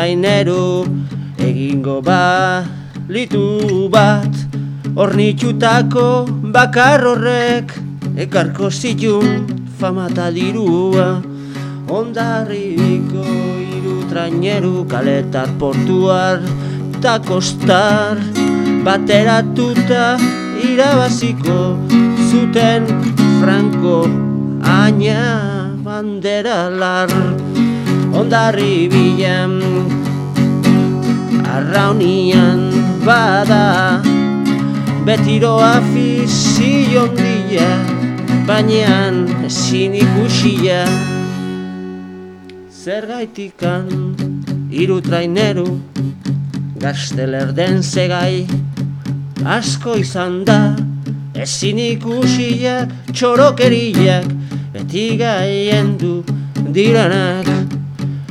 hiru trainero egingo balitu bat. Ornitutako bakar horrek ekarko zitun fama eta dirua. Ondarribiko hiru traineru kaletar portuar eta kostar. Bateratuta irabaziko zuten franco aina bandera lar ondarri bilan arraunian bada betiro afizio ondia bainean ezin ikusia. Zer gaitikan iru traineru gaztelerden zegai asko izan da ezin ikusiak txorokeriak beti gaien du diranak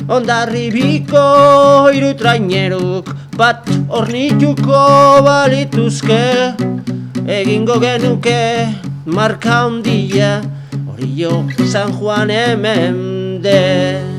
ondarri biko iru traineruk bat ornituko balituzke. Egingo genuke marka ondia hori San Juan hemen de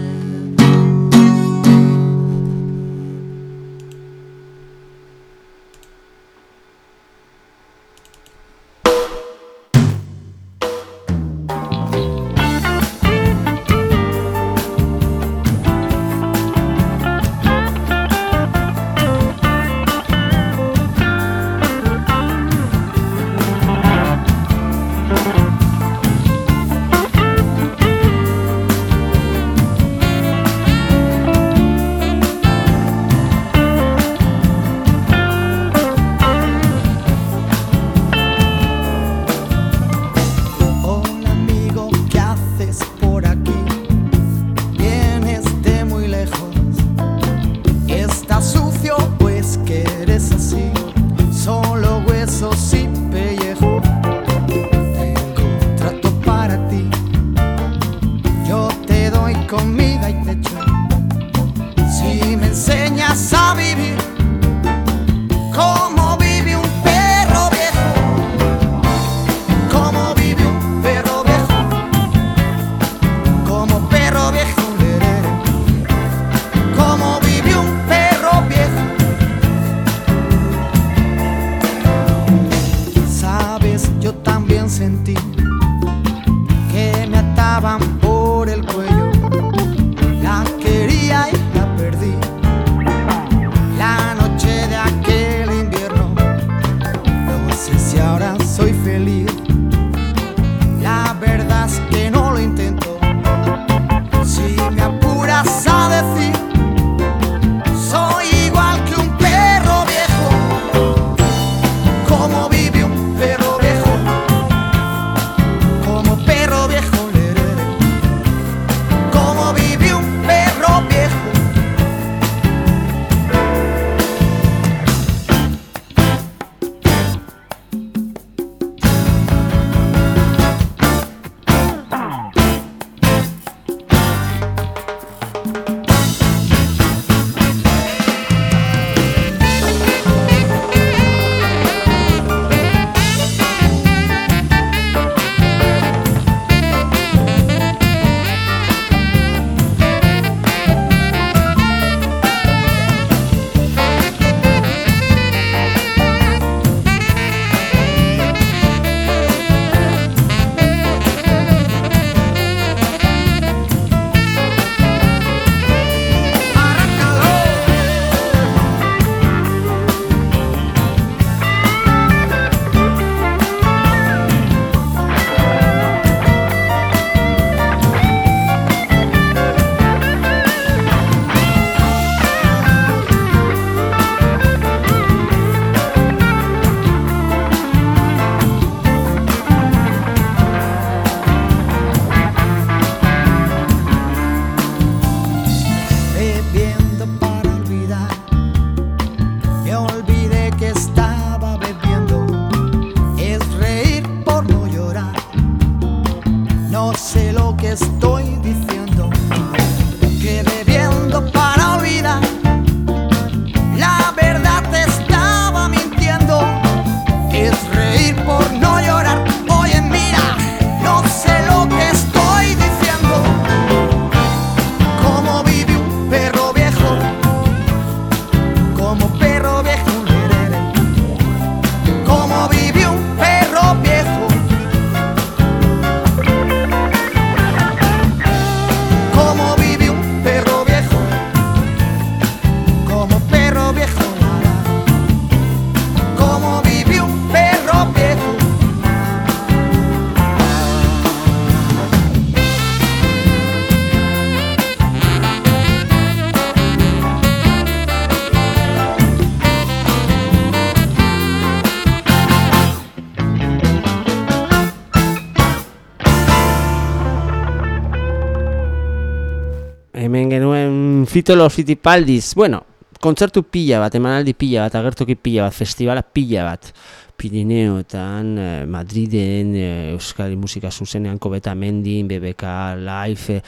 Fitolo Fitipaldiz, bueno, kontzertu pila bat, emanaldi pila bat, agertoki pila bat, festivala pila bat. Pirineotan, eh, Madriden, eh, Euskal Musika Zuzenean, Kobeta Mendin, BBK, Life, eh,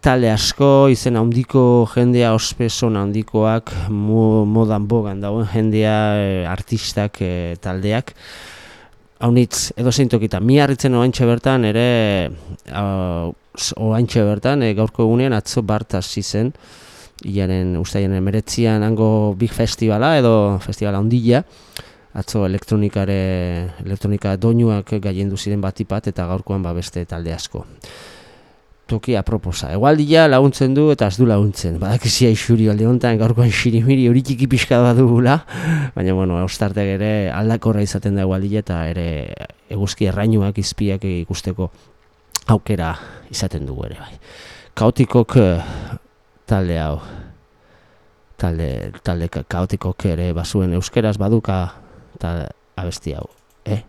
talde asko, izen handiko jendea, ospezon handikoak, mo, modan bogan dagoen jendea, artistak taldeak. Haunitz, edo zeintokita, mi harritzen oaintxe bertan, ere, uh, oaintxe bertan, e, gaurko egunean atzo bart hasi zen, iaren, ustaiaren emeretzian, hango big festivala, edo festivala ondila, atzo elektronikare, elektronika doinuak gaiendu ziren batipat, eta gaurkoan ba beste talde asko. Toki aproposa. Egualdia laguntzen du eta ez du laguntzen. Badakizia isuri alde honetan, gaurkoan xirimiri hori txiki pixka bat dugula, baina, bueno, austartek ere aldakorra izaten da egualdia eta ere eguzki errainuak izpiak ikusteko aukera izaten dugu ere bai. Kaotikok eh, talde hau, talde, talde ka- kaotikok ere bazuen euskeraz baduka eta abesti hau. Eh?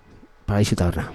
Paraixu taberna.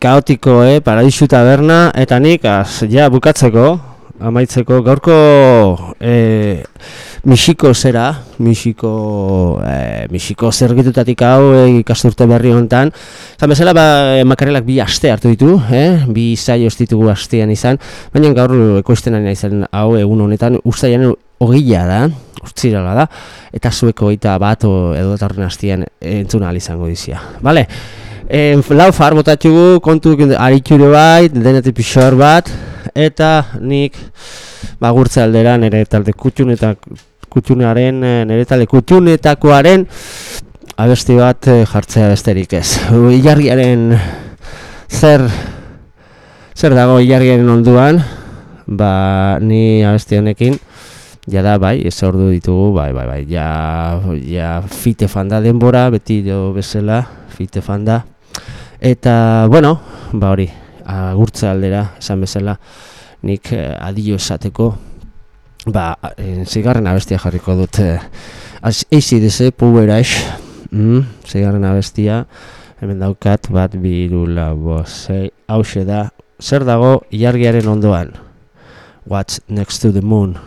Kaotiko, eh, paradisu taberna, eta nik, az, ja, bukatzeko, amaitzeko, gaurko, eh, Mexiko zera, Mexiko, eh, Mexiko zergitutatik hau eh, ikasturte berri honetan. Zan bezala, ba, makarelak bi aste hartu ditu, eh, bi zaio ez ditugu astean izan, baina gaur ekoizten ari izan hau egun honetan, ustaian hogeia da, urtzirala da, eta zueko hogeita bat edo datorren hastian entzuna izango dizia. Vale? E, lau far botatxugu, kontu aritxure bai, denetik pixor bat, eta nik bagurtze aldera nire talde kutxun eta kutxunaren, eh, nire talde kutxunetakoaren abesti bat eh, jartzea besterik ez. Ilargiaren zer zer dago ilargiaren onduan, ba ni abesti honekin jada bai, ez ordu ditugu, bai, bai, bai, ja, ja fite fanda denbora, beti jo bezala, fite fanda. Eta, bueno, ba hori, agurtze aldera, esan bezala, nik eh, adio esateko, ba, eh, zigarren abestia jarriko dut. Eh, ACDC, Power Ash, mm, zigarren abestia, hemen daukat, bat, biru, lau, zei, hause da, zer dago, ilargiaren ondoan. What's next to the moon?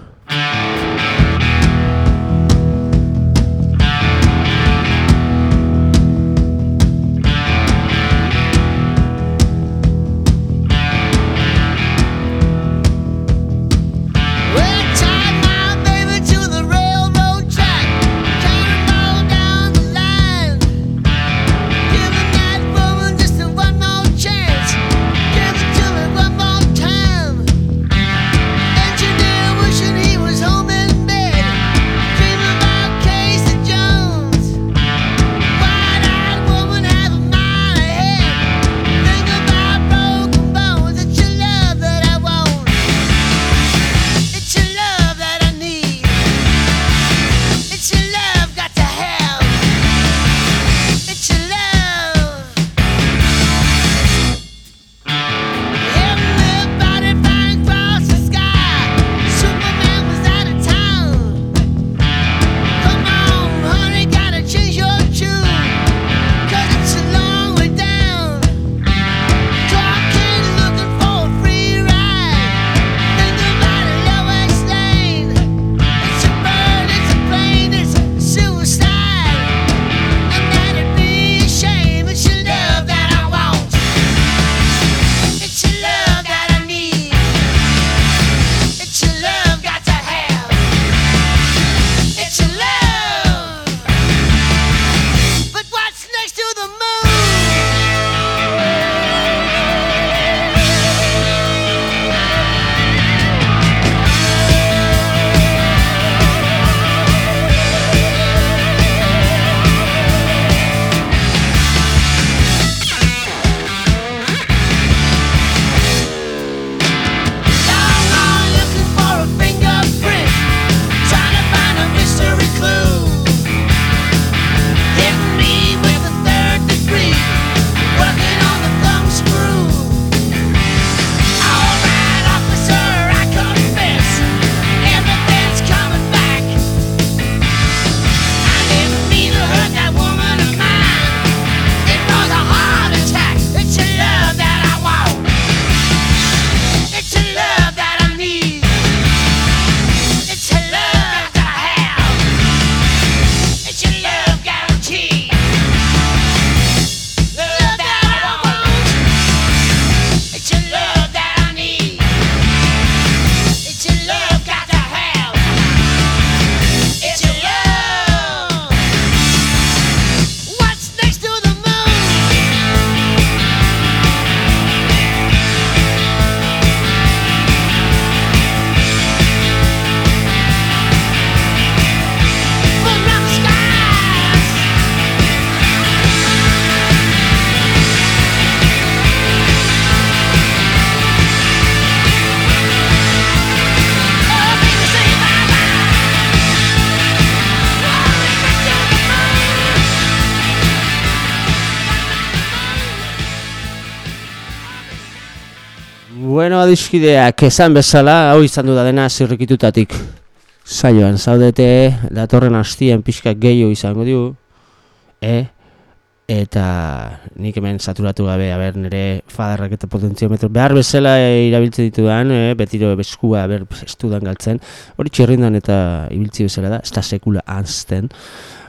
Adiskideak, esan bezala, hau izan du da dena zirrikitutatik. Saioan, zaudete, datorren hastien pixka gehiago izango diu, e? Eta nik hemen saturatu gabe, aber, nire fadarrak eta potentziometro behar bezala irabiltzen ditudan, e? betiro beskua, ber, estudan galtzen, hori txerrindan eta ibiltzi bezala da, ez da sekula anzten.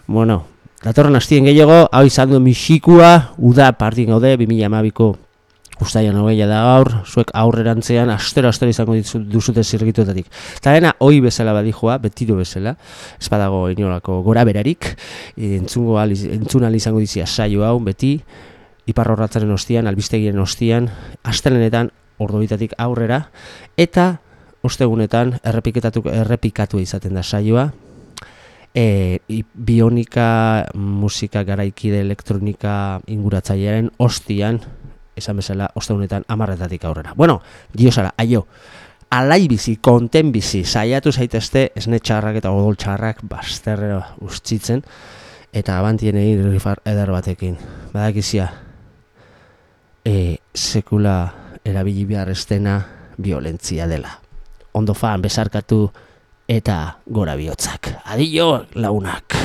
Bueno, datorren hastien gehiago, hau izan du mixikua, uda partin gaude, 2012ko Uztaian hogeia da gaur, zuek aurrerantzean astero astero izango ditzu, duzute zirgituetatik. Eta dena hoi bezala badijoa, betiro bezala, ez badago inolako gora berarik, entzungo al, entzun izango dizia saio hau, beti, ipar horratzaren ostian, albistegiren ostian, astelenetan ordobitatik aurrera, eta ostegunetan errepiketatu, errepikatu izaten da saioa, e, bionika, musika garaikide elektronika inguratzailearen ostian, esan bezala, ostegunetan amarretatik aurrera. Bueno, diosara, aio, alai bizi, konten bizi, saiatu zaitezte esne txarrak eta odol txarrak bazterrera ustzitzen, eta abantien egin rifar eder batekin. Badakizia, e, sekula erabili behar estena violentzia dela. Ondo fan, besarkatu eta gora bihotzak. Adio, launak!